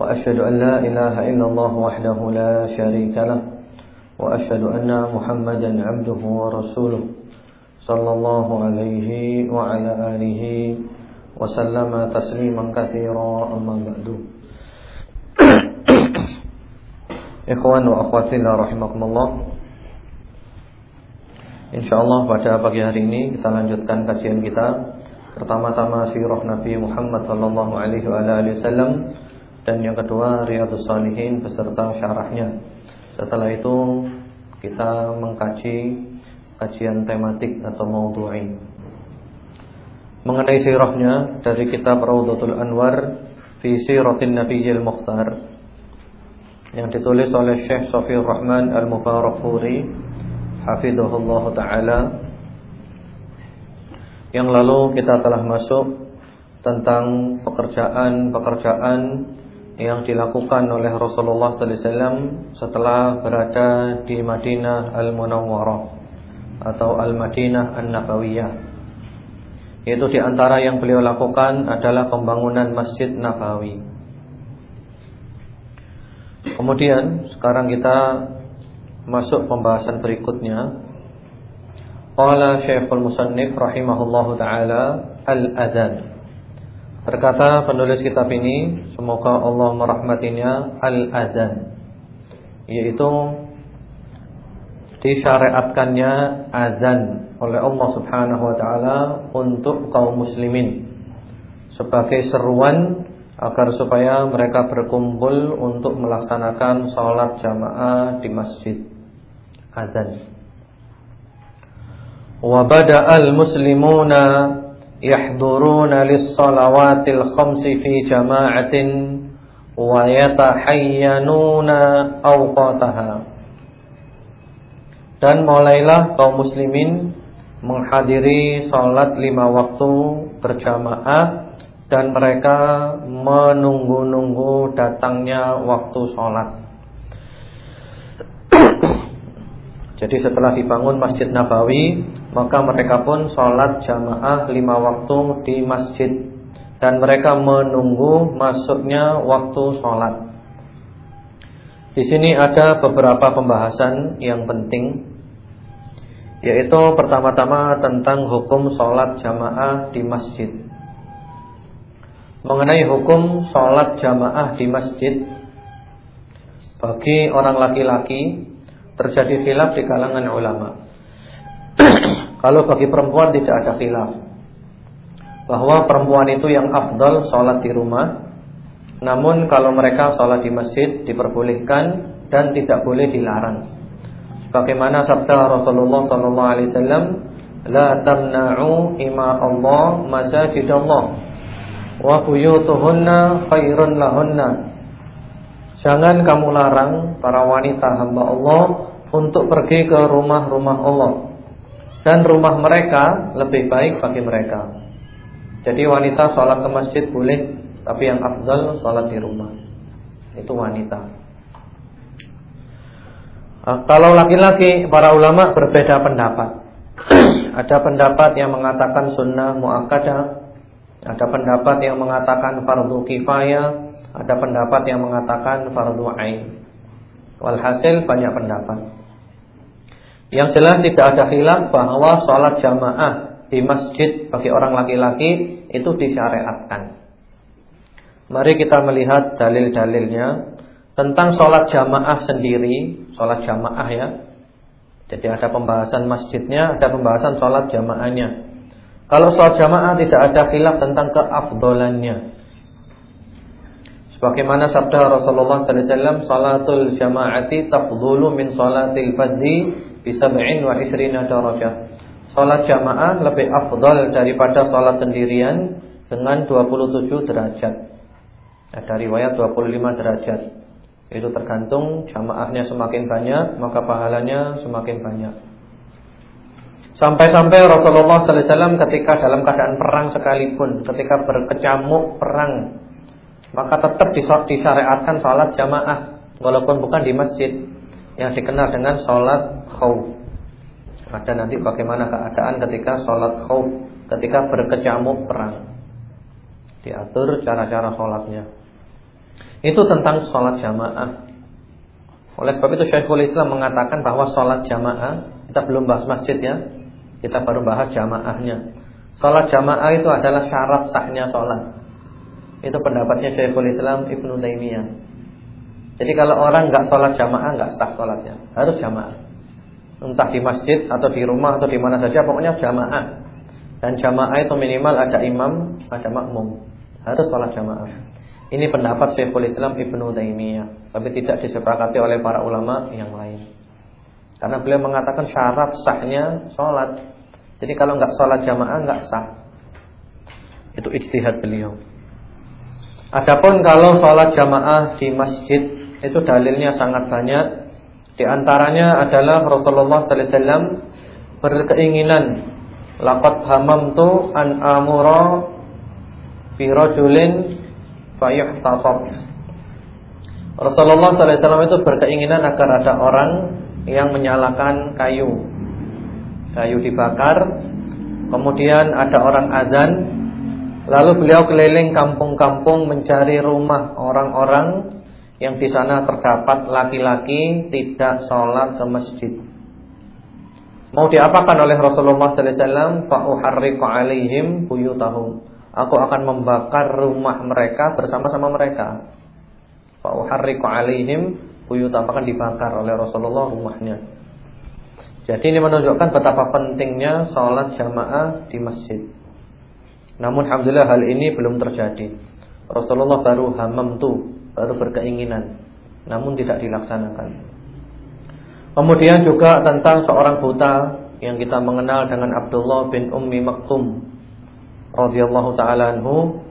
وأشهد أن لا إله إلا الله وحده لا شريك له وأشهد أن محمدا عبده ورسوله صلى الله عليه وعلى آله وسلم تسليما كثيرا أما بعد Ikhwan رحمكم الله إن شاء الله pada pagi hari ini kita lanjutkan kajian kita Pertama-tama sirah Nabi Muhammad sallallahu alaihi wa alihi wasallam dan yang kedua Riyadhus Shalihin beserta syarahnya. Setelah itu kita mengkaji kajian tematik atau maudhu'i. Mengenai sirahnya dari kitab Raudhatul Anwar fi Siratin Nabiyil Mukhtar yang ditulis oleh Syekh Safir Rahman Al-Mubarakfuri hafizahullah taala yang lalu kita telah masuk tentang pekerjaan-pekerjaan yang dilakukan oleh Rasulullah wasallam setelah berada di Madinah Al-Munawwarah atau Al-Madinah An-Nabawiyah. Yaitu di antara yang beliau lakukan adalah pembangunan Masjid Nabawi. Kemudian sekarang kita masuk pembahasan berikutnya. Qala Syekhul Musannif rahimahullahu taala al-adzan. Berkata penulis kitab ini, semoga Allah merahmatinya, al-adzan. Yaitu disyariatkannya azan oleh Allah Subhanahu wa taala untuk kaum muslimin sebagai seruan agar supaya mereka berkumpul untuk melaksanakan sholat jamaah di masjid azan. Wa bada'al muslimuna yahduruna lis-salawatil khamsi fi jama'atin wa yatahayyanuna awqataha. Dan mulailah kaum muslimin menghadiri salat lima waktu berjamaah dan mereka menunggu-nunggu datangnya waktu sholat. Jadi setelah dibangun Masjid Nabawi, maka mereka pun sholat jamaah lima waktu di masjid dan mereka menunggu masuknya waktu sholat. Di sini ada beberapa pembahasan yang penting, yaitu pertama-tama tentang hukum sholat jamaah di masjid mengenai hukum sholat jamaah di masjid bagi orang laki-laki terjadi khilaf di kalangan ulama. Kalau bagi perempuan tidak ada khilaf bahwa perempuan itu yang afdal sholat di rumah. Namun kalau mereka sholat di masjid diperbolehkan dan tidak boleh dilarang. Bagaimana sabda Rasulullah sallallahu alaihi wasallam, "La tamna'u ima Allah masajidallah." wa buyutuhunna khairun lahunna. Jangan kamu larang para wanita hamba Allah untuk pergi ke rumah-rumah Allah. Dan rumah mereka lebih baik bagi mereka. Jadi wanita sholat ke masjid boleh, tapi yang afdal sholat di rumah. Itu wanita. Ah, kalau laki-laki, para ulama berbeda pendapat. Ada pendapat yang mengatakan sunnah muakkadah ada pendapat yang mengatakan fardu kifayah, ada pendapat yang mengatakan fardu ain. Walhasil banyak pendapat. Yang jelas tidak ada khilaf bahwa sholat jamaah di masjid bagi orang laki-laki itu disyariatkan. Mari kita melihat dalil-dalilnya tentang sholat jamaah sendiri, sholat jamaah ya. Jadi ada pembahasan masjidnya, ada pembahasan sholat jamaahnya. Kalau sholat jamaah tidak ada khilaf tentang keafdolannya. Sebagaimana sabda Rasulullah sallallahu alaihi wasallam, "Salatul jama'ati tafdhulu min salatil fardhi wa isrina darajah." Salat jamaah lebih afdal daripada salat sendirian dengan 27 derajat. Ada riwayat 25 derajat. Itu tergantung jamaahnya semakin banyak, maka pahalanya semakin banyak. Sampai-sampai Rasulullah wasallam ketika dalam keadaan perang sekalipun, ketika berkecamuk perang, maka tetap disyariatkan salat jamaah walaupun bukan di masjid yang dikenal dengan salat khauf. Ada nanti bagaimana keadaan ketika salat khauf, ketika berkecamuk perang. Diatur cara-cara salatnya. Itu tentang sholat jamaah. Oleh sebab itu Syekhul Islam mengatakan bahwa sholat jamaah kita belum bahas masjid ya, kita baru bahas jamaahnya. Sholat jamaah itu adalah syarat sahnya sholat. Itu pendapatnya Syekhul Islam Ibnu Taimiyah. Jadi kalau orang nggak sholat jamaah nggak sah sholatnya, harus jamaah. Entah di masjid atau di rumah atau di mana saja, pokoknya jamaah. Dan jamaah itu minimal ada imam, ada makmum. Harus sholat jamaah. Ini pendapat Syekhul Islam Ibnu Taimiyah, tapi tidak disepakati oleh para ulama yang lain. Karena beliau mengatakan syarat sahnya sholat. Jadi kalau nggak sholat jamaah nggak sah. Itu ijtihad beliau. Adapun kalau sholat jamaah di masjid itu dalilnya sangat banyak. Di antaranya adalah Rasulullah sallallahu alaihi wasallam berkeinginan laqad hamamtu an amura fi rajulin fayuhtatab. Rasulullah SAW itu berkeinginan agar ada orang yang menyalakan kayu. Kayu dibakar, kemudian ada orang azan, lalu beliau keliling kampung-kampung mencari rumah orang-orang yang di sana terdapat laki-laki tidak sholat ke masjid. Mau diapakan oleh Rasulullah sallallahu alaihi wasallam? Fa uharriqu alaihim buyutahum. Aku akan membakar rumah mereka bersama-sama mereka. Fa uharriqu alaihim buyutan akan dibakar oleh Rasulullah rumahnya. Jadi ini menunjukkan betapa pentingnya sholat jamaah di masjid. Namun alhamdulillah hal ini belum terjadi. Rasulullah baru hamam tuh, baru berkeinginan, namun tidak dilaksanakan. Kemudian juga tentang seorang buta yang kita mengenal dengan Abdullah bin Ummi Maktum radhiyallahu taala anhu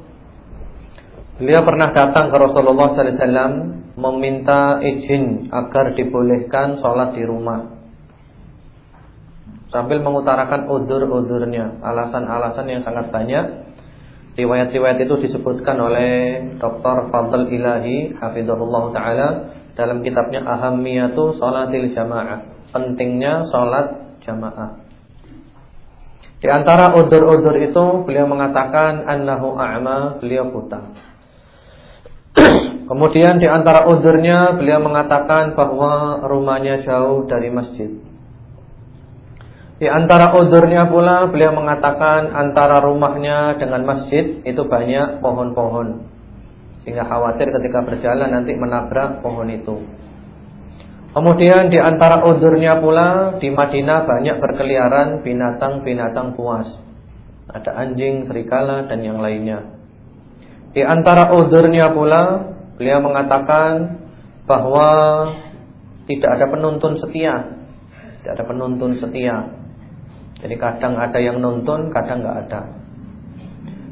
beliau pernah datang ke Rasulullah sallallahu alaihi wasallam meminta izin agar dibolehkan sholat di rumah sambil mengutarakan udur-udurnya, alasan-alasan yang sangat banyak. Riwayat-riwayat itu disebutkan oleh Dr. Fadl Ilahi hafizahullah taala dalam kitabnya Ahammiyatu Sholatil Jamaah. Pentingnya sholat jamaah. Di antara udur-udur itu beliau mengatakan annahu a'ma, beliau buta. Kemudian di antara udurnya beliau mengatakan bahwa rumahnya jauh dari masjid. Di antara udurnya pula beliau mengatakan antara rumahnya dengan masjid itu banyak pohon-pohon. Sehingga khawatir ketika berjalan nanti menabrak pohon itu. Kemudian di antara udurnya pula di Madinah banyak berkeliaran binatang-binatang buas. Ada anjing, serigala dan yang lainnya. Di antara udurnya pula beliau mengatakan bahwa tidak ada penuntun setia. Tidak ada penuntun setia. Jadi kadang ada yang nuntun, kadang nggak ada.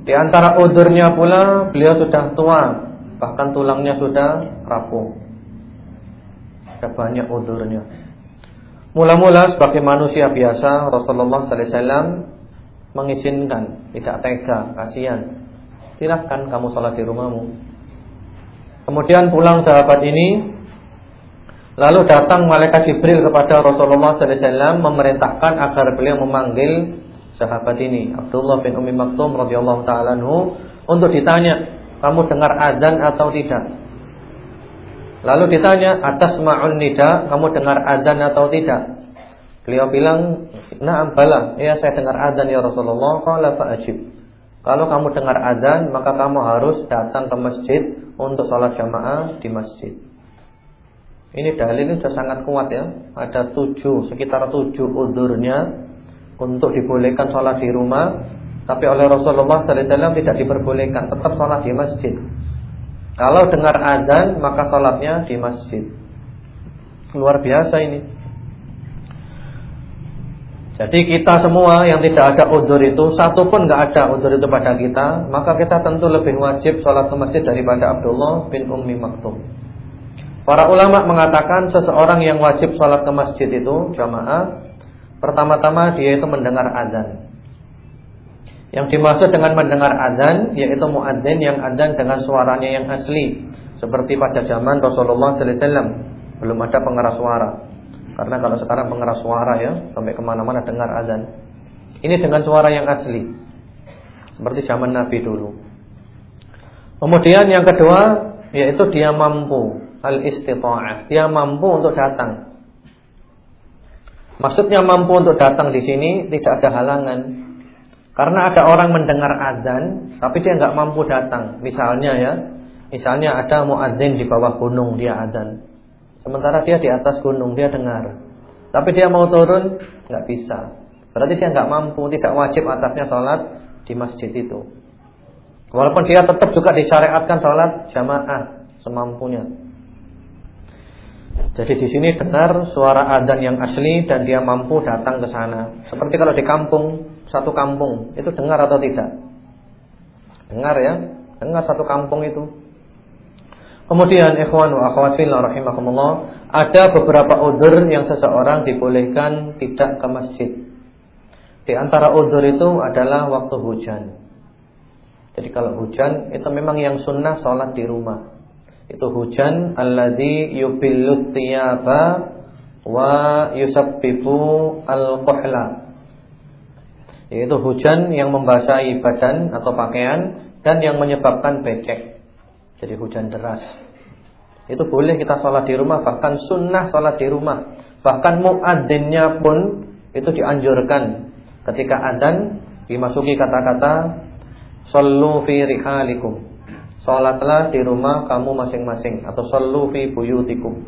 Di antara udurnya pula beliau sudah tua, bahkan tulangnya sudah rapuh. Ada banyak udurnya. Mula-mula sebagai manusia biasa Rasulullah sallallahu alaihi wasallam mengizinkan, tidak tega, kasihan. Silahkan kamu sholat di rumahmu. Kemudian pulang sahabat ini Lalu datang malaikat Jibril kepada Rasulullah wasallam memerintahkan agar beliau memanggil sahabat ini Abdullah bin Ummi Maktum radhiyallahu taala untuk ditanya, "Kamu dengar azan atau tidak?" Lalu ditanya, atas ma'un nida, kamu dengar azan atau tidak? Beliau bilang, na'am bala, ya saya dengar azan ya Rasulullah, qala fa'ajib. Kalau kamu dengar azan, maka kamu harus datang ke masjid untuk sholat jamaah di masjid. Ini dalil ini sudah sangat kuat ya. Ada tujuh, sekitar tujuh udurnya untuk dibolehkan sholat di rumah. Tapi oleh Rasulullah SAW tidak diperbolehkan, tetap sholat di masjid. Kalau dengar azan maka sholatnya di masjid. Luar biasa ini. Jadi kita semua yang tidak ada udur itu Satu pun nggak ada udur itu pada kita Maka kita tentu lebih wajib sholat ke masjid Daripada Abdullah bin Ummi Maktum Para ulama mengatakan seseorang yang wajib sholat ke masjid itu jamaah Pertama-tama dia itu mendengar azan. Yang dimaksud dengan mendengar azan Yaitu muadzin yang azan dengan suaranya yang asli. Seperti pada zaman Rasulullah SAW Belum ada pengeras suara. Karena kalau sekarang pengeras suara ya Sampai ke mana-mana dengar azan. Ini dengan suara yang asli. Seperti zaman Nabi dulu. Kemudian yang kedua Yaitu dia mampu al-istita'ah. Dia mampu untuk datang. Maksudnya mampu untuk datang di sini tidak ada halangan. Karena ada orang mendengar azan tapi dia nggak mampu datang. Misalnya ya, misalnya ada muadzin di bawah gunung dia azan. Sementara dia di atas gunung dia dengar. Tapi dia mau turun nggak bisa. Berarti dia nggak mampu, tidak wajib atasnya sholat di masjid itu. Walaupun dia tetap juga disyariatkan sholat jamaah semampunya. Jadi di sini dengar suara adzan yang asli dan dia mampu datang ke sana. Seperti kalau di kampung, satu kampung, itu dengar atau tidak? Dengar ya, dengar satu kampung itu. Kemudian ikhwan wa akhwat fillah rahimakumullah, ada beberapa udzur yang seseorang dibolehkan tidak ke masjid. Di antara udzur itu adalah waktu hujan. Jadi kalau hujan itu memang yang sunnah sholat di rumah itu hujan alladzi yubillut tiyaba wa yusabbibu al-qahla. Yaitu hujan yang membasahi badan atau pakaian dan yang menyebabkan becek. Jadi hujan deras. Itu boleh kita sholat di rumah bahkan sunnah sholat di rumah. Bahkan muadzinnya pun itu dianjurkan. Ketika adzan dimasuki kata-kata sallu fi rihalikum Sholatlah di rumah kamu masing-masing Atau sallu fi buyutikum.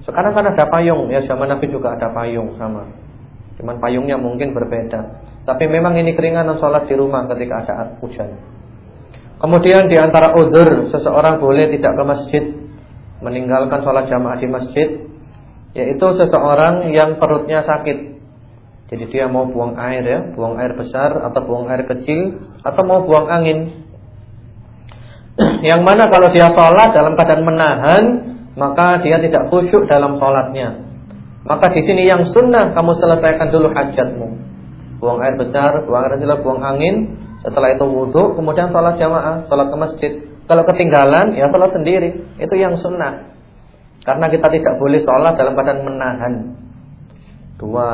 Sekarang kan ada payung Ya zaman Nabi juga ada payung sama. Cuman payungnya mungkin berbeda. Tapi memang ini keringanan sholat di rumah ketika ada hujan. Kemudian di antara udur Seseorang boleh tidak ke masjid Meninggalkan sholat jamaah di masjid Yaitu seseorang yang perutnya sakit. Jadi dia mau buang air ya Buang air besar atau buang air kecil Atau mau buang angin yang mana kalau dia sholat dalam keadaan menahan, maka dia tidak khusyuk dalam sholatnya. Maka di sini yang sunnah kamu selesaikan dulu hajatmu. Buang air besar, buang air kecil, buang angin. Setelah itu wudhu, kemudian sholat jamaah, sholat ke masjid. Kalau ketinggalan, ya sholat sendiri. Itu yang sunnah. Karena kita tidak boleh sholat dalam keadaan menahan dua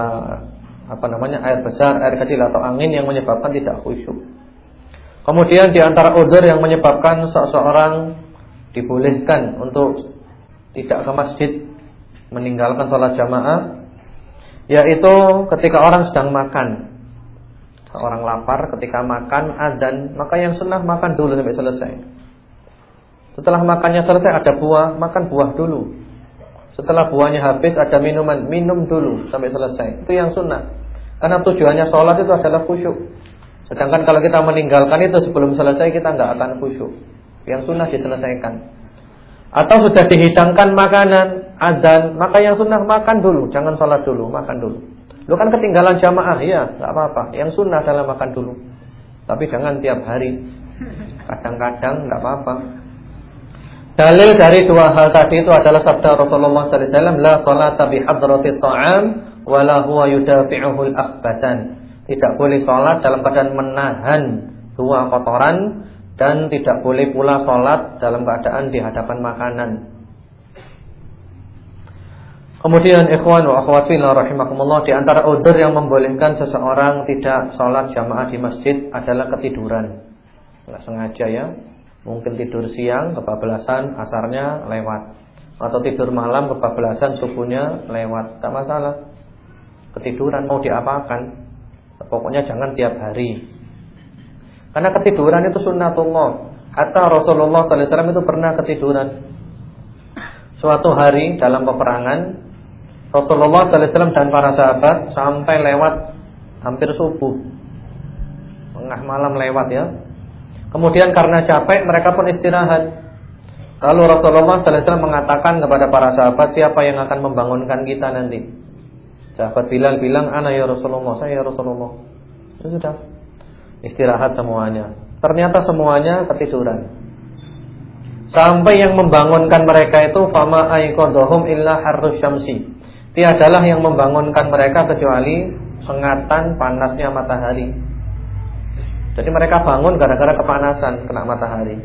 apa namanya air besar, air kecil atau angin yang menyebabkan tidak khusyuk. Kemudian di antara udzur yang menyebabkan seseorang dibolehkan untuk tidak ke masjid meninggalkan sholat jamaah yaitu ketika orang sedang makan. Seorang lapar ketika makan adzan, maka yang sunnah makan dulu sampai selesai. Setelah makannya selesai ada buah, makan buah dulu. Setelah buahnya habis ada minuman, minum dulu sampai selesai. Itu yang sunnah. Karena tujuannya sholat itu adalah khusyuk. Sedangkan kalau kita meninggalkan itu sebelum selesai kita nggak akan khusyuk. Yang sunnah diselesaikan. Atau sudah dihidangkan makanan, adzan, maka yang sunnah makan dulu, jangan sholat dulu, makan dulu. Lu kan ketinggalan jamaah, ya nggak apa-apa. Yang sunnah adalah makan dulu. Tapi jangan tiap hari. Kadang-kadang nggak apa-apa. Dalil dari dua hal tadi itu adalah sabda Rasulullah wasallam, la salata bi hadratit ta'am wa la huwa yudafi'uhu al-akhbatan. Tidak boleh sholat dalam keadaan menahan dua kotoran Dan tidak boleh pula sholat dalam keadaan di hadapan makanan Kemudian ikhwan wa akhwatin rahimakumullah di antara udzur yang membolehkan seseorang tidak sholat jamaah di masjid adalah ketiduran. Enggak sengaja ya. Mungkin tidur siang kebablasan asarnya lewat atau tidur malam kebablasan subuhnya lewat. Tak masalah. Ketiduran mau diapakan? Pokoknya jangan tiap hari. Karena ketiduran itu sunnatullah. Hatta Rasulullah SAW itu pernah ketiduran. Suatu hari dalam peperangan, Rasulullah SAW dan para sahabat sampai lewat hampir subuh. Tengah malam lewat ya. Kemudian karena capek mereka pun istirahat. Lalu Rasulullah SAW mengatakan kepada para sahabat siapa yang akan membangunkan kita nanti. Sahabat Bilal bilang, "Ana ya Rasulullah, saya ya Rasulullah." Ya sudah. Istirahat semuanya. Ternyata semuanya ketiduran. Sampai yang membangunkan mereka itu fama aiqadhum illa harrus syamsi. Tiadalah yang membangunkan mereka kecuali sengatan panasnya matahari. Jadi mereka bangun gara-gara kepanasan kena matahari.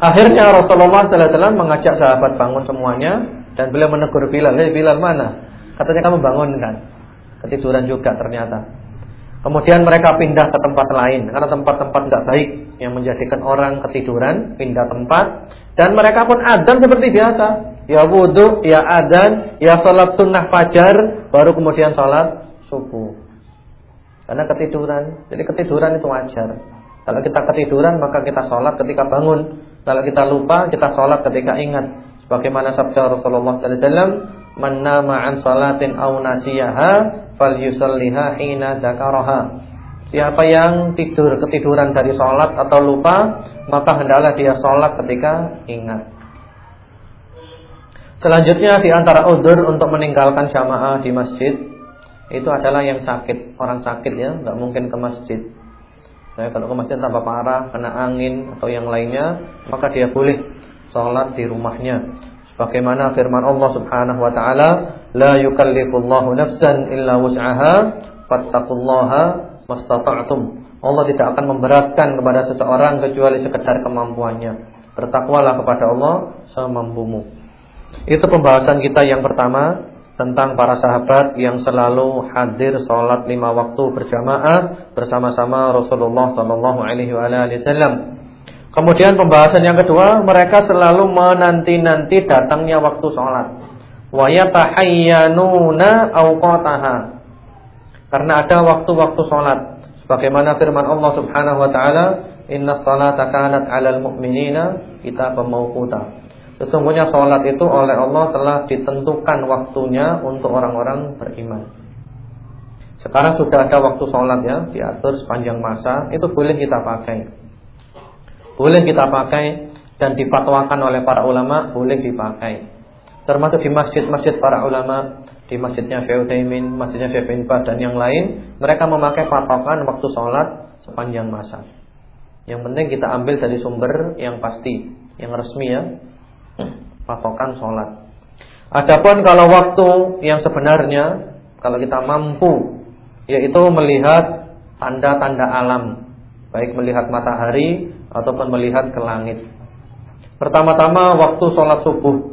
Akhirnya Rasulullah SAW mengajak sahabat bangun semuanya dan beliau menegur Bilal, "Hei Bilal mana? Katanya kamu bangunkan." Ketiduran juga ternyata. Kemudian mereka pindah ke tempat lain karena tempat-tempat tidak baik yang menjadikan orang ketiduran, pindah tempat dan mereka pun adzan seperti biasa. Ya wudhu, ya adzan, ya salat sunnah fajar, baru kemudian salat subuh. Karena ketiduran. Jadi ketiduran itu wajar. Kalau kita ketiduran maka kita salat ketika bangun. Kalau kita lupa kita salat ketika ingat. Sebagaimana sabda Rasulullah wasallam, "Man nama an salatin aw nasiyaha falyusalliha hina. Siapa yang tidur ketiduran dari sholat atau lupa, maka hendaklah dia sholat ketika ingat. Selanjutnya di antara udur untuk meninggalkan jamaah di masjid itu adalah yang sakit, orang sakit ya, nggak mungkin ke masjid. Nah, kalau ke masjid tambah parah, kena angin atau yang lainnya, maka dia boleh sholat di rumahnya. Sebagaimana firman Allah Subhanahu wa taala, la yukallifullahu nafsan illa wus'aha fattaqullaha mastata'tum. Allah tidak akan memberatkan kepada seseorang kecuali sekedar kemampuannya. Bertakwalah kepada Allah semampumu. Itu pembahasan kita yang pertama tentang para sahabat yang selalu hadir sholat lima waktu berjamaah bersama-sama Rasulullah Sallallahu Alaihi Wasallam. Kemudian pembahasan yang kedua, mereka selalu menanti-nanti datangnya waktu sholat. Wa yatahayyanuna awqataha. Karena ada waktu-waktu sholat. Sebagaimana firman Allah Subhanahu wa taala, "Inna salata kanat 'alal mu'minina kitaban mawquta." Sesungguhnya sholat itu oleh Allah telah ditentukan waktunya untuk orang-orang beriman. Sekarang sudah ada waktu sholat ya, diatur sepanjang masa, itu boleh kita pakai. Boleh kita pakai dan difatwakan oleh para ulama boleh dipakai. Termasuk di masjid-masjid para ulama, di masjidnya Syekh Utsaimin, masjidnya Syekh bin dan yang lain, mereka memakai patokan waktu sholat sepanjang masa. Yang penting kita ambil dari sumber yang pasti, yang resmi ya. Patokan sholat. Adapun kalau waktu yang sebenarnya, kalau kita mampu, yaitu melihat tanda-tanda alam, baik melihat matahari ataupun melihat ke langit. Pertama-tama waktu sholat subuh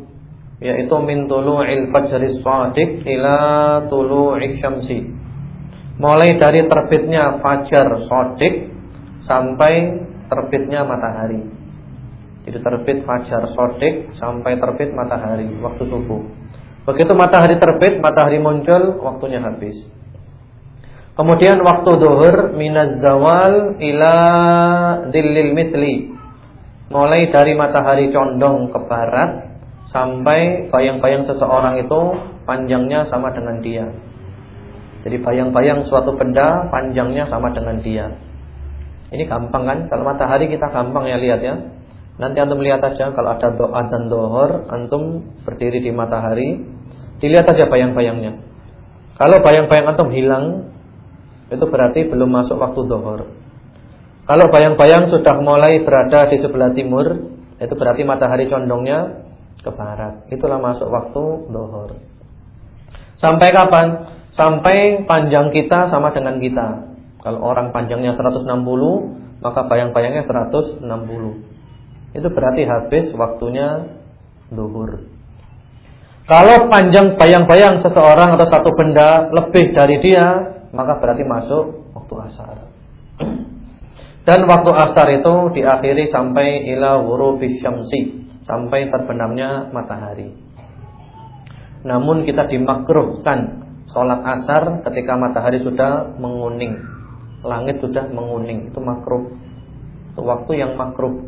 yaitu min tulu'il fajri shadiq ila tulu'i syamsi. Mulai dari terbitnya fajar shadiq sampai terbitnya matahari. Jadi terbit fajar shadiq sampai terbit matahari waktu subuh. Begitu matahari terbit, matahari muncul, waktunya habis. Kemudian waktu duhur minaz zawal ila dillil mitli. Mulai dari matahari condong ke barat sampai bayang-bayang seseorang itu panjangnya sama dengan dia. Jadi bayang-bayang suatu benda panjangnya sama dengan dia. Ini gampang kan? Kalau matahari kita gampang ya lihat ya. Nanti antum lihat aja kalau ada doa dan dohor, antum berdiri di matahari, dilihat aja bayang-bayangnya. Kalau bayang-bayang antum hilang, itu berarti belum masuk waktu zuhur. Kalau bayang-bayang sudah mulai berada di sebelah timur, itu berarti matahari condongnya ke barat. Itulah masuk waktu zuhur. Sampai kapan? Sampai panjang kita sama dengan kita. Kalau orang panjangnya 160, maka bayang-bayangnya 160. Itu berarti habis waktunya zuhur. Kalau panjang bayang-bayang seseorang atau satu benda lebih dari dia, maka berarti masuk waktu asar. Dan waktu asar itu diakhiri sampai ila ghurubis syamsi, sampai terbenamnya matahari. Namun kita dimakruhkan sholat asar ketika matahari sudah menguning, langit sudah menguning, itu makruh. Itu waktu yang makruh.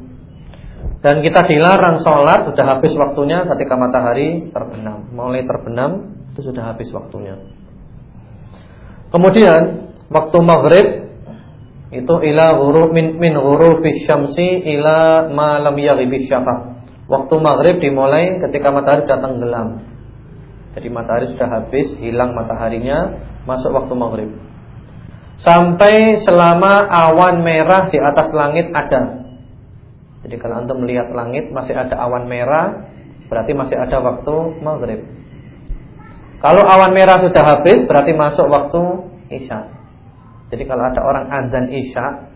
Dan kita dilarang sholat sudah habis waktunya ketika matahari terbenam. Mulai terbenam itu sudah habis waktunya. Kemudian waktu maghrib itu ila ghurub min min ghurubis syamsi ila ma lam syafaq. Waktu maghrib dimulai ketika matahari datang gelam. Jadi matahari sudah habis, hilang mataharinya, masuk waktu maghrib. Sampai selama awan merah di atas langit ada. Jadi kalau antum melihat langit masih ada awan merah, berarti masih ada waktu maghrib. Kalau awan merah sudah habis, berarti masuk waktu isya. Jadi kalau ada orang azan isya,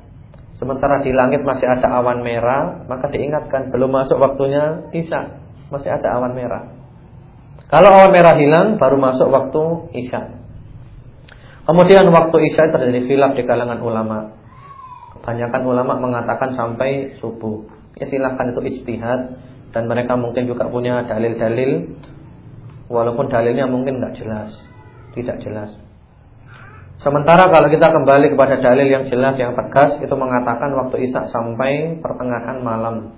sementara di langit masih ada awan merah, maka diingatkan belum masuk waktunya isya, masih ada awan merah. Kalau awan merah hilang, baru masuk waktu isya. Kemudian waktu isya terjadi khilaf di kalangan ulama. Kebanyakan ulama mengatakan sampai subuh. Ya silahkan itu ijtihad dan mereka mungkin juga punya dalil-dalil walaupun dalilnya mungkin nggak jelas, tidak jelas. Sementara kalau kita kembali kepada dalil yang jelas yang tegas itu mengatakan waktu isya sampai pertengahan malam.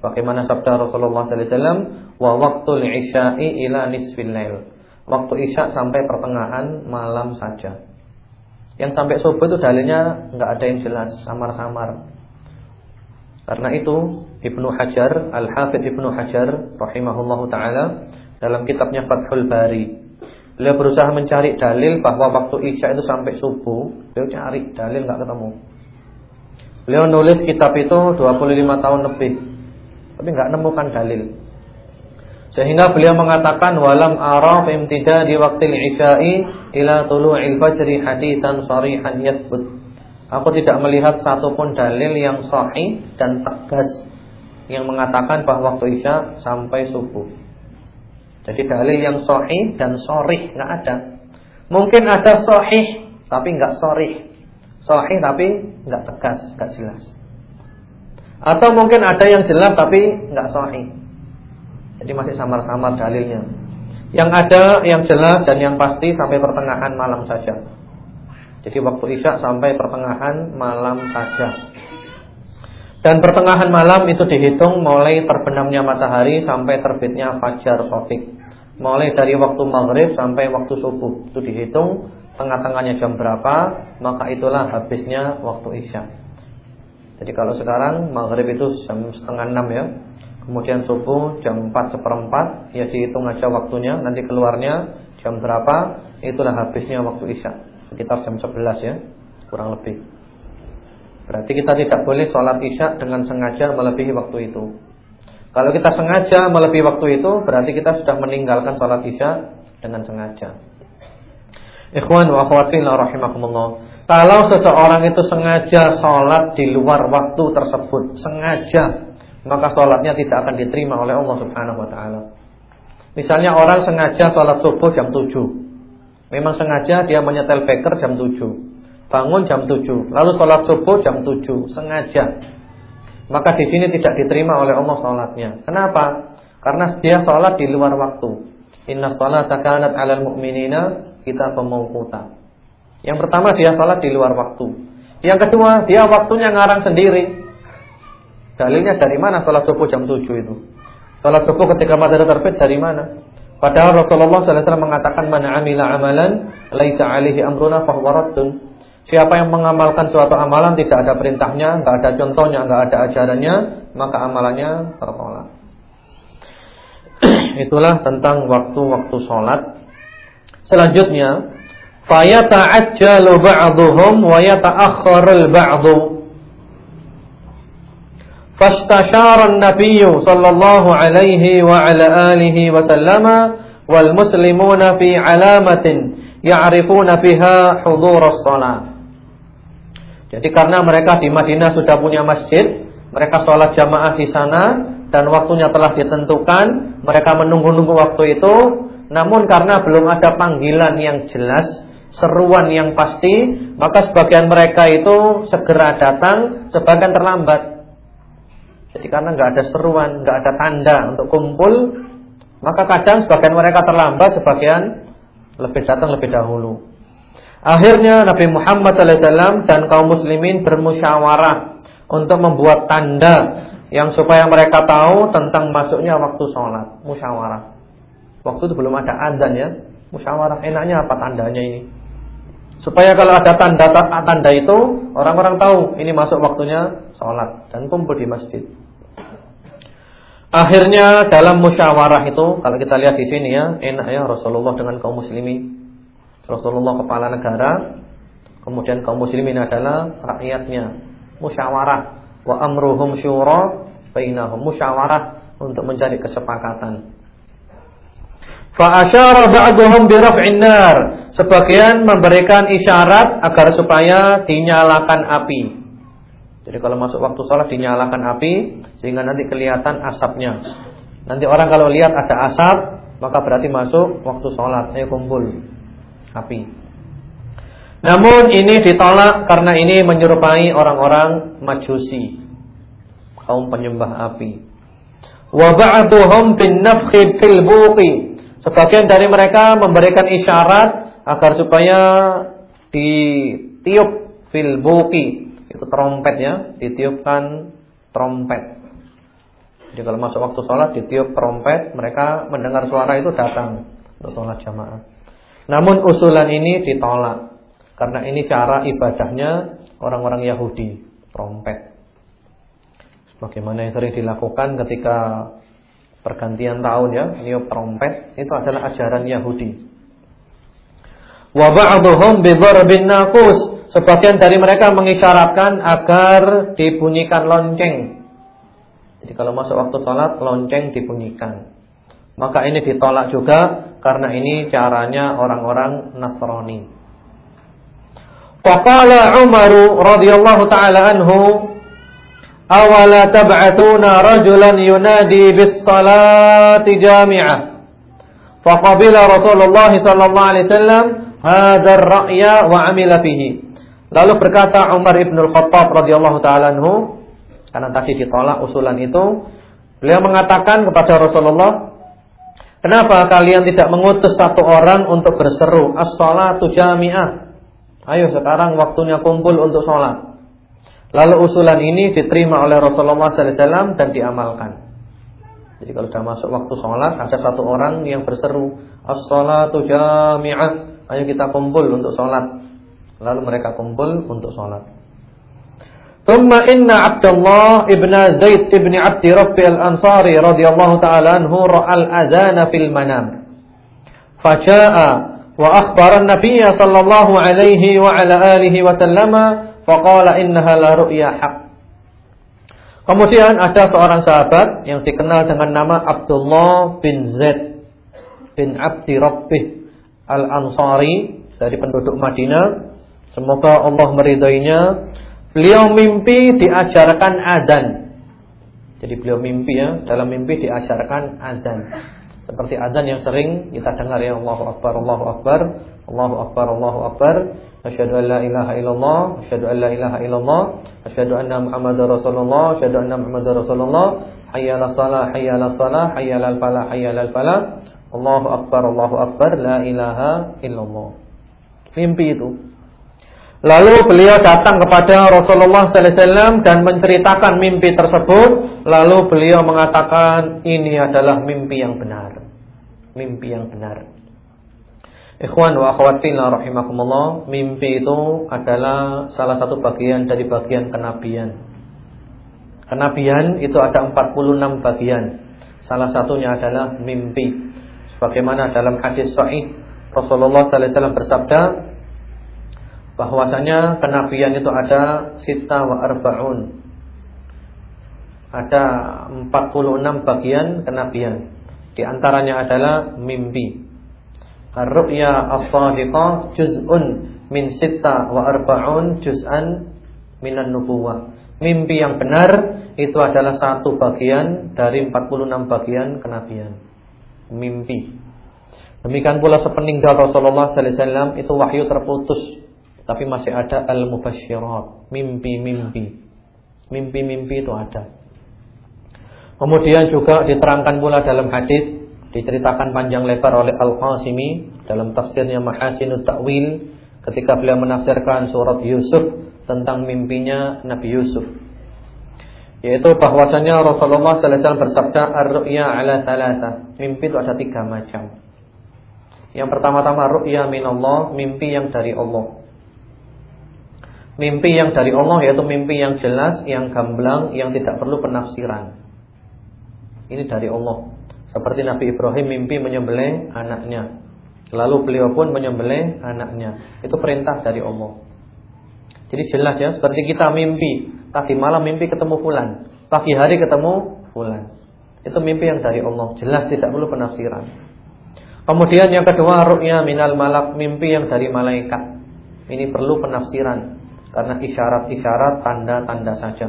Sebagaimana sabda Rasulullah wasallam, "Wa waqtul isya'i ila nisfil lail." Waktu isya sampai pertengahan malam saja. Yang sampai subuh itu dalilnya nggak ada yang jelas, samar-samar. Karena itu Ibnu Hajar, Al-Hafidh Ibnu Hajar rahimahullahu taala dalam kitabnya Fathul Bari, beliau berusaha mencari dalil bahwa waktu Isya itu sampai subuh. Beliau cari dalil nggak ketemu. Beliau nulis kitab itu 25 tahun lebih. Tapi nggak nemukan dalil. Sehingga beliau mengatakan walam ara fi di waqtil isya'i ila tulu'il fajri haditsan sharihan yathbut. Aku tidak melihat satupun dalil yang sahih dan tegas yang mengatakan bahwa waktu isya sampai subuh. Jadi dalil yang sahih dan sharih enggak ada. Mungkin ada sahih tapi enggak sharih. Sahih tapi enggak tegas, enggak jelas. Atau mungkin ada yang jelas tapi enggak sahih. Jadi masih samar-samar dalilnya. Yang ada yang jelas dan yang pasti sampai pertengahan malam saja. Jadi waktu Isya sampai pertengahan malam saja. Dan pertengahan malam itu dihitung mulai terbenamnya matahari sampai terbitnya fajar taufik. Mulai dari waktu maghrib sampai waktu subuh. Itu dihitung tengah-tengahnya jam berapa, maka itulah habisnya waktu Isya. Jadi kalau sekarang maghrib itu jam setengah enam ya, Kemudian subuh jam 4 seperempat Ya dihitung aja waktunya. Nanti keluarnya jam berapa Itulah habisnya waktu isya. Sekitar jam 11 ya Kurang lebih Berarti kita tidak boleh sholat isya Dengan sengaja melebihi waktu itu. Kalau kita sengaja melebihi waktu itu Berarti kita sudah meninggalkan sholat isya Dengan sengaja. Ikhwan wa akhwatillah rahimakumullah. Kalau seseorang itu sengaja sholat di luar waktu tersebut Sengaja maka sholatnya tidak akan diterima oleh Allah Subhanahu Wa Taala. Misalnya orang sengaja sholat subuh jam 7 Memang sengaja dia menyetel beker jam 7 Bangun jam 7 Lalu sholat subuh jam 7 Sengaja. Maka di sini tidak diterima oleh Allah sholatnya. Kenapa? Karena dia sholat di luar waktu. Inna sholat kanat alal mu'minina Kita pemaukuta Yang pertama dia sholat di luar waktu. Yang kedua dia waktunya ngarang sendiri. Dalilnya dari mana salat subuh jam 7 itu? Salat subuh ketika matahari terbit dari mana? Padahal Rasulullah SAW mengatakan mana amila amalan laisa alihi amruna fahuwa Siapa yang mengamalkan suatu amalan tidak ada perintahnya, nggak ada contohnya, nggak ada ajarannya, maka amalannya tertolak. Itulah tentang waktu-waktu sholat. Selanjutnya, fayata'ajjalu ba'duhum wa yata'akhkharul ba'du. Fastashara an-nabiyyu sallallahu alaihi wa ala alihi wa sallama wal muslimuna fi alamatin ya'rifuna fiha hudhur as-shalah. Jadi karena mereka di Madinah sudah punya masjid, mereka sholat jamaah di sana dan waktunya telah ditentukan, mereka menunggu-nunggu waktu itu. Namun karena belum ada panggilan yang jelas, seruan yang pasti, maka sebagian mereka itu segera datang, sebagian terlambat. Jadi karena nggak ada seruan, nggak ada tanda untuk kumpul, maka kadang sebagian mereka terlambat, sebagian lebih datang lebih dahulu. Akhirnya Nabi Muhammad SAW dan kaum muslimin bermusyawarah untuk membuat tanda yang supaya mereka tahu tentang masuknya waktu sholat. Musyawarah. Waktu itu belum ada adzan ya. Musyawarah. Enaknya apa tandanya ini? Supaya kalau ada tanda tanda itu orang-orang tahu ini masuk waktunya sholat dan kumpul di masjid. Akhirnya dalam musyawarah itu kalau kita lihat di sini ya, enak ya Rasulullah dengan kaum muslimin. Rasulullah kepala negara, kemudian kaum muslimin adalah rakyatnya. Musyawarah wa amruhum syura bainahum musyawarah untuk mencari kesepakatan. Fa asyara ba'dhum nar. Sebagian memberikan isyarat agar supaya dinyalakan api. Jadi kalau masuk waktu sholat dinyalakan api sehingga nanti kelihatan asapnya. Nanti orang kalau lihat ada asap maka berarti masuk waktu sholat. Ayo kumpul api. Namun ini ditolak karena ini menyerupai orang-orang Majusi, kaum penyembah api. Wa ba'dhum bin nafkhi fil buqi Sebagian dari mereka memberikan isyarat agar supaya ditiup fil buki itu trompet ya, ditiupkan trompet. Jadi kalau masuk waktu sholat ditiup trompet, mereka mendengar suara itu datang untuk sholat jamaah. Namun usulan ini ditolak karena ini cara ibadahnya orang-orang Yahudi, trompet. Bagaimana yang sering dilakukan ketika pergantian tahun ya, niup trompet itu adalah ajaran Yahudi. Wa ba'dhum bi dharbin naqus. Sebagian dari mereka mengisyaratkan agar dibunyikan lonceng. Jadi kalau masuk waktu salat lonceng dibunyikan. Maka ini ditolak juga karena ini caranya orang-orang Nasrani. Faqala Umar radhiyallahu taala anhu awala tab'atuna rajulan yunadi bis salati jami'ah faqabila Rasulullah sallallahu alaihi wasallam hadha ar-ra'ya wa 'amila fihi lalu berkata Umar ibn al-Khattab radhiyallahu taala anhu karena tadi ditolak usulan itu beliau mengatakan kepada Rasulullah Kenapa kalian tidak mengutus satu orang untuk berseru as-salatu jami'ah? Ayo sekarang waktunya kumpul untuk sholat. Lalu usulan ini diterima oleh Rasulullah SAW dan diamalkan. Jadi kalau sudah masuk waktu sholat, ada satu orang yang berseru, As-salatu jami'ah, ayo kita kumpul untuk sholat. Lalu mereka kumpul untuk sholat. Thumma inna Abdullah ibn Zaid ibn Abdi Rabbi al-Ansari radhiyallahu ta'ala anhu ra'al azana fil manam. Faja'a wa akhbara an-nabiy sallallahu alaihi wa ala alihi wa sallama Faqala innaha la ru'ya haq. Kemudian ada seorang sahabat yang dikenal dengan nama Abdullah bin Zaid bin Abdi Rabbih Al-Ansari dari penduduk Madinah. Semoga Allah meridainya. Beliau mimpi diajarkan azan. Jadi beliau mimpi ya, dalam mimpi diajarkan azan. Seperti azan yang sering kita dengar ya Allahu Akbar, Allahu Akbar, Allahu Akbar, Allahu Akbar. Asyhadu an la ilaha illallah, asyhadu an la ilaha illallah, asyhadu anna Muhammadar Rasulullah, asyhadu anna Muhammadar Rasulullah. Hayya 'alas shalah, hayya 'alas shalah, hayya 'alal falah, hayya 'alal falah. Allahu akbar, Allahu akbar, la ilaha illallah. Mimpi itu. Lalu beliau datang kepada Rasulullah sallallahu alaihi wasallam dan menceritakan mimpi tersebut, lalu beliau mengatakan ini adalah mimpi yang benar. Mimpi yang benar. Ikhwan wa akhwatina rahimakumullah, mimpi itu adalah salah satu bagian dari bagian kenabian. Kenabian itu ada 46 bagian. Salah satunya adalah mimpi. Sebagaimana dalam hadis sahih Rasulullah sallallahu alaihi wasallam bersabda bahwasanya kenabian itu ada sita wa arbaun. Ada 46 bagian kenabian. Di antaranya adalah mimpi. Ar-ru'ya as-sadiqah juz'un min sitta wa arba'un juz'an minan nubuwah. Mimpi yang benar itu adalah satu bagian dari 46 bagian kenabian. Mimpi. Demikian pula sepeninggal Rasulullah sallallahu alaihi wasallam itu wahyu terputus, tapi masih ada al-mubasysyirat, mimpi-mimpi. Mimpi-mimpi itu ada. Kemudian juga diterangkan pula dalam hadis diceritakan panjang lebar oleh Al-Qasimi dalam tafsirnya Mahasinut Ta'wil ketika beliau menafsirkan surat Yusuf tentang mimpinya Nabi Yusuf yaitu bahwasanya Rasulullah sallallahu alaihi wasallam bersabda ar-ru'ya 'ala thalatha mimpi itu ada tiga macam yang pertama-tama ru'ya minallah mimpi yang dari Allah mimpi yang dari Allah yaitu mimpi yang jelas yang gamblang yang tidak perlu penafsiran ini dari Allah seperti Nabi Ibrahim mimpi menyembelih anaknya. Lalu beliau pun menyembelih anaknya. Itu perintah dari Allah. Jadi jelas ya, seperti kita mimpi. Tadi malam mimpi ketemu fulan. Pagi hari ketemu bulan. Itu mimpi yang dari Allah, jelas tidak perlu penafsiran. Kemudian yang kedua ru'ya minal malak, mimpi yang dari malaikat. Ini perlu penafsiran karena isyarat-isyarat tanda-tanda saja.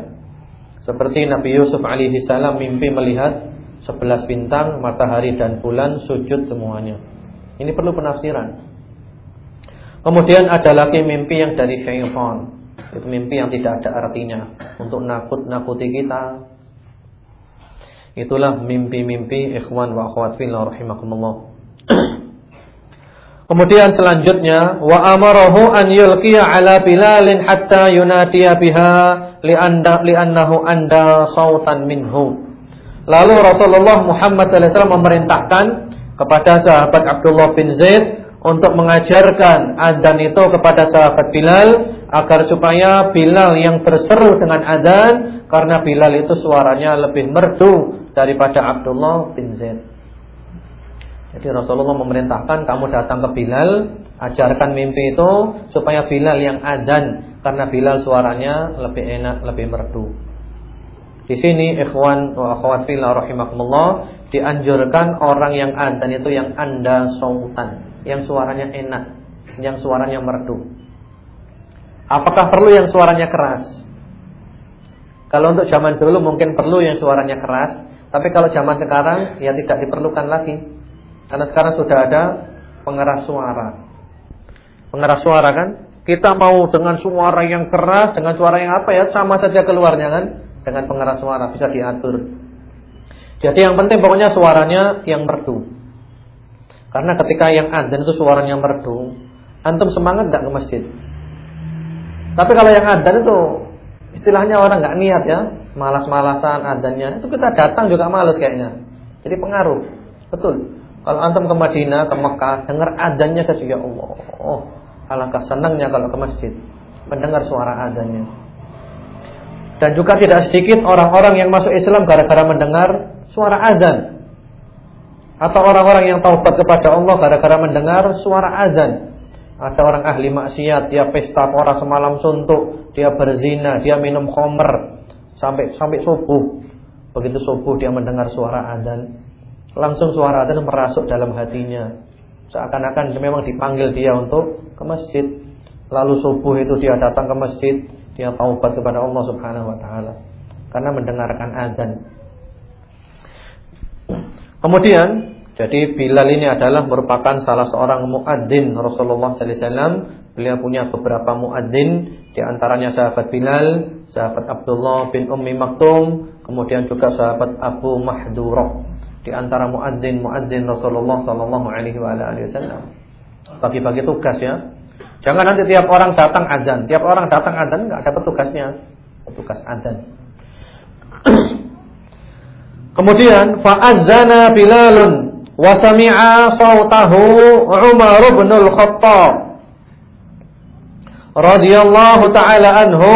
Seperti Nabi Yusuf alaihi salam mimpi melihat sebelas bintang, matahari dan bulan sujud semuanya. Ini perlu penafsiran. Kemudian ada lagi mimpi yang dari syaitan. Itu mimpi yang tidak ada artinya untuk nakut-nakuti kita. Itulah mimpi-mimpi ikhwan wa akhwat fillah rahimakumullah. Kemudian selanjutnya wa amarahu an yulqiya ala bilalin hatta yunadiya biha li'anda li'annahu anda sautan minhu. Lalu Rasulullah Muhammad SAW memerintahkan kepada sahabat Abdullah bin Zaid untuk mengajarkan adzan itu kepada sahabat Bilal agar supaya Bilal yang berseru dengan adzan karena Bilal itu suaranya lebih merdu daripada Abdullah bin Zaid. Jadi Rasulullah memerintahkan kamu datang ke Bilal, ajarkan mimpi itu supaya Bilal yang adzan karena Bilal suaranya lebih enak, lebih merdu. Di sini ikhwan wa akhwat fillah rahimakumullah dianjurkan orang yang adzan itu yang anda sautan yang suaranya enak, yang suaranya merdu. Apakah perlu yang suaranya keras? Kalau untuk zaman dulu mungkin perlu yang suaranya keras, tapi kalau zaman sekarang ya tidak diperlukan lagi. Karena sekarang sudah ada pengeras suara. Pengeras suara kan? Kita mau dengan suara yang keras, dengan suara yang apa ya, sama saja keluarnya kan? Dengan pengeras suara bisa diatur. Jadi yang penting pokoknya suaranya yang merdu. Karena ketika yang adzan itu suaranya merdu, antum semangat enggak ke masjid? Tapi kalau yang adzan itu istilahnya orang enggak niat ya, malas-malasan adzannya, itu kita datang juga malas kayaknya. Jadi pengaruh. Betul. Kalau antum ke Madinah, ke Mekah, dengar adzannya saja ya Allah. Oh, alangkah senangnya kalau ke masjid mendengar suara adzannya. Dan juga tidak sedikit orang-orang yang masuk Islam gara-gara mendengar suara adzan. Atau orang-orang yang taubat kepada Allah gara-gara mendengar suara azan. Ada orang ahli maksiat, dia pesta pora semalam suntuk, dia berzina, dia minum khamr sampai sampai subuh. Begitu subuh dia mendengar suara azan, langsung suara azan merasuk dalam hatinya. Seakan-akan memang dipanggil dia untuk ke masjid. Lalu subuh itu dia datang ke masjid, dia taubat kepada Allah Subhanahu wa taala karena mendengarkan azan. Kemudian jadi Bilal ini adalah merupakan salah seorang muadzin Rasulullah sallallahu alaihi wasallam. Beliau punya beberapa muadzin, di antaranya sahabat Bilal, sahabat Abdullah bin Ummi Maktum, kemudian juga sahabat Abu Mahdurah. Di antara muadzin-muadzin Rasulullah sallallahu alaihi wasallam. Bagi-bagi tugas ya. Jangan nanti tiap orang datang azan, tiap orang datang azan enggak dapat tugasnya. Tugas azan. Kemudian fa'adzana Bilalun wa sami'a sautahu Umar bin Al-Khattab radhiyallahu taala anhu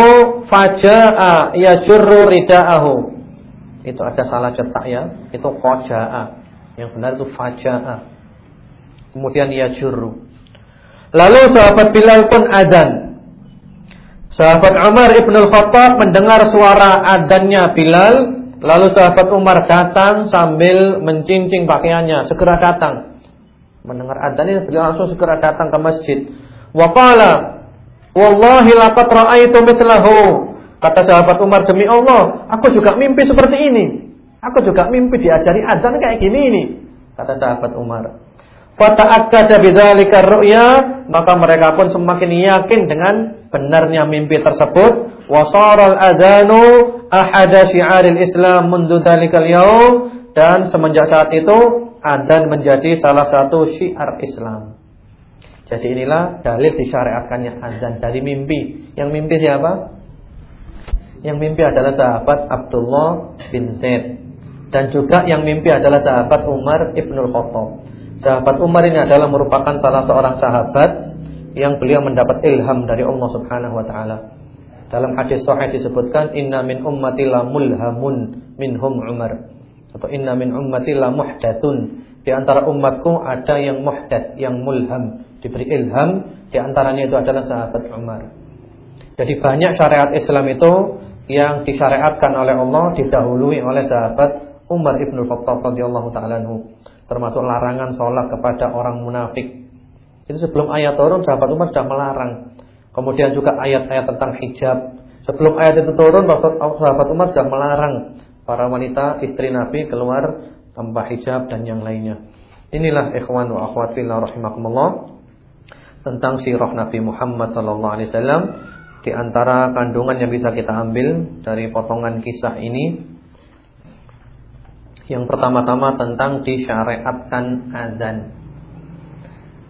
faja'a yajurru ridaahu itu ada salah cetak ya. Itu qaja'a. Yang benar itu faja'a. Kemudian yajurru lalu sahabat Bilal pun azan Sahabat Umar Ibn Al-Khattab mendengar suara adanya Bilal. Lalu sahabat Umar datang sambil mencincing pakaiannya, segera datang. Mendengar adzan ini beliau langsung segera datang ke masjid. Wa qala, "Wallahi laqad ra'aitu mithlahu." Kata sahabat Umar, "Demi Allah, aku juga mimpi seperti ini. Aku juga mimpi diajari adzan kayak gini ini." Kata sahabat Umar. Fata'akkada bidzalika ru'ya, maka mereka pun semakin yakin dengan benarnya mimpi tersebut. Wasaral adzanu ahada syiaril Islam mundu dalikal yaum dan semenjak saat itu adzan menjadi salah satu syiar Islam. Jadi inilah dalil disyariatkannya adzan dari mimpi. Yang mimpi siapa? Yang mimpi adalah sahabat Abdullah bin Zaid dan juga yang mimpi adalah sahabat Umar Ibnul Khattab. Sahabat Umar ini adalah merupakan salah seorang sahabat yang beliau mendapat ilham dari Allah Subhanahu wa taala. Dalam hadis sahih disebutkan inna min ummati la mulhamun minhum Umar. Atau inna min ummati la muhdatsun. Di antara umatku ada yang muhdat, yang mulham, diberi ilham, di antaranya itu adalah sahabat Umar. Jadi banyak syariat Islam itu yang disyariatkan oleh Allah didahului oleh sahabat Umar ibn Khattab radhiyallahu taala termasuk larangan sholat kepada orang munafik. Jadi sebelum ayat turun sahabat Umar sudah melarang. Kemudian juga ayat-ayat tentang hijab. Sebelum ayat itu turun sahabat Umar sudah melarang para wanita istri Nabi keluar tanpa hijab dan yang lainnya. Inilah ikhwan wa akhwat fillah rahimakumullah tentang sirah Nabi Muhammad sallallahu alaihi wasallam di antara kandungan yang bisa kita ambil dari potongan kisah ini yang pertama-tama tentang disyariatkan azan.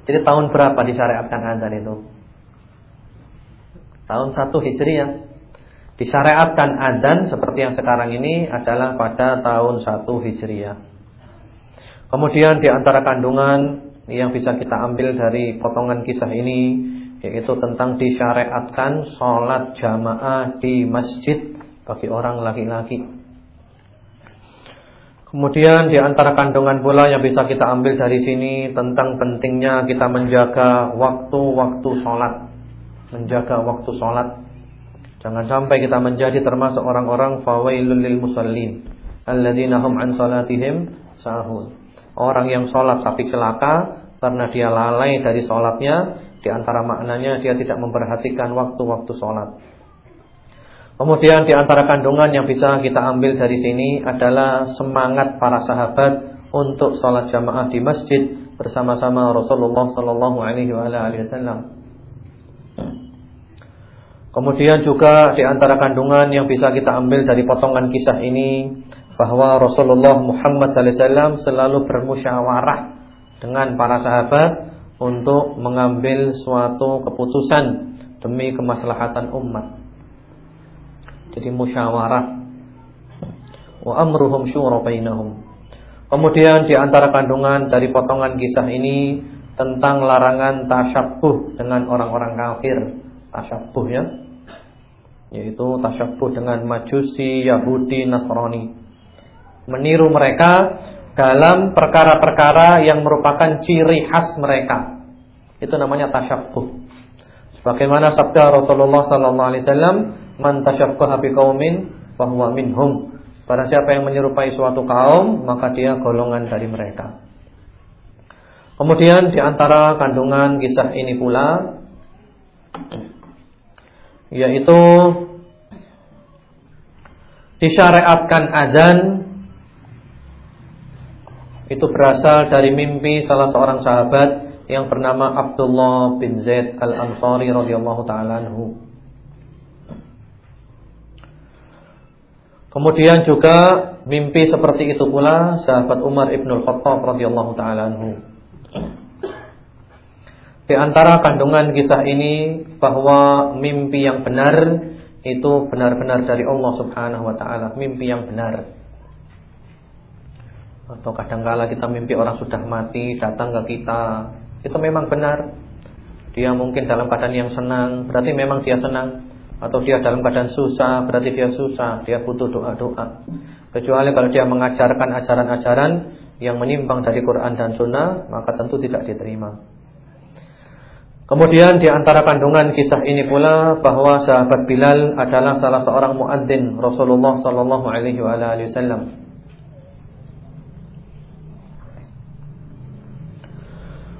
Jadi tahun berapa disyariatkan azan itu? Tahun 1 Hijriah. Disyariatkan azan seperti yang sekarang ini adalah pada tahun 1 Hijriah. Kemudian di antara kandungan yang bisa kita ambil dari potongan kisah ini yaitu tentang disyariatkan sholat jamaah di masjid bagi orang laki-laki. Kemudian di antara kandungan pula yang bisa kita ambil dari sini tentang pentingnya kita menjaga waktu-waktu sholat. Menjaga waktu sholat. Jangan sampai kita menjadi termasuk orang-orang fawailul lil musallin. Alladzina hum an salatihim sahun. Orang yang sholat tapi celaka karena dia lalai dari sholatnya. Di antara maknanya dia tidak memperhatikan waktu-waktu sholat. Kemudian di antara kandungan yang bisa kita ambil dari sini adalah semangat para sahabat untuk sholat jamaah di masjid bersama-sama Rasulullah Sallallahu Alaihi Wasallam. Kemudian juga di antara kandungan yang bisa kita ambil dari potongan kisah ini bahwa Rasulullah Muhammad SAW selalu bermusyawarah dengan para sahabat untuk mengambil suatu keputusan demi kemaslahatan umat. Jadi musyawarah. Wa amruhum syura bainahum. Kemudian di antara kandungan dari potongan kisah ini tentang larangan tasyabbuh dengan orang-orang kafir. Tasyabbuh ya. Yaitu tasyabbuh dengan Majusi, Yahudi, Nasrani. Meniru mereka dalam perkara-perkara yang merupakan ciri khas mereka. Itu namanya tasyabbuh. Sebagaimana sabda Rasulullah sallallahu alaihi wasallam, Man tasyabbaha biqaumin fahuwa minhum. Barang siapa yang menyerupai suatu kaum, maka dia golongan dari mereka. Kemudian di antara kandungan kisah ini pula yaitu disyariatkan azan itu berasal dari mimpi salah seorang sahabat yang bernama Abdullah bin Zaid Al-Ansari radhiyallahu taala anhu. Kemudian juga mimpi seperti itu pula sahabat Umar Ibnul Khattab radhiyallahu taala anhu. Di antara kandungan kisah ini bahwa mimpi yang benar itu benar-benar dari Allah Subhanahu wa taala, mimpi yang benar. Atau kadang-kala kita mimpi orang sudah mati datang ke kita, itu memang benar. Dia mungkin dalam keadaan yang senang, berarti memang dia senang atau dia dalam keadaan susah, berarti dia susah, dia butuh doa-doa. Kecuali kalau dia mengajarkan ajaran-ajaran yang menyimpang dari Quran dan Sunnah, maka tentu tidak diterima. Kemudian di antara kandungan kisah ini pula bahwa sahabat Bilal adalah salah seorang muadzin Rasulullah sallallahu alaihi wasallam.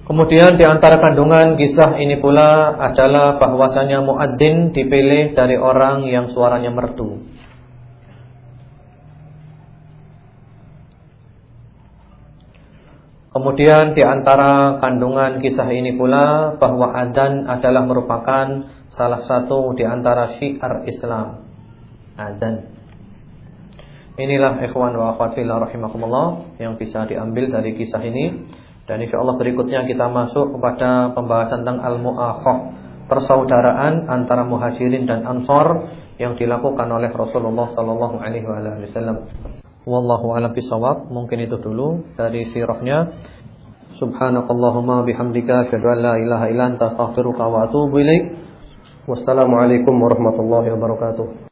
Kemudian di antara kandungan kisah ini pula adalah bahwasanya muadzin dipilih dari orang yang suaranya merdu. Kemudian di antara kandungan kisah ini pula bahwa adzan adalah merupakan salah satu di antara syiar Islam. Adzan. Inilah ikhwan wa akhwat fillah rahimakumullah yang bisa diambil dari kisah ini. Dan insya Allah berikutnya kita masuk kepada pembahasan tentang al-mu'akhah persaudaraan antara muhajirin dan ansor yang dilakukan oleh Rasulullah sallallahu alaihi wasallam. Wallahu a'lam bishawab. Mungkin itu dulu dari sirahnya. Subhanakallahumma bihamdika an la ilaha illa anta astaghfiruka wa atubu ilaik. Wassalamualaikum warahmatullahi wabarakatuh.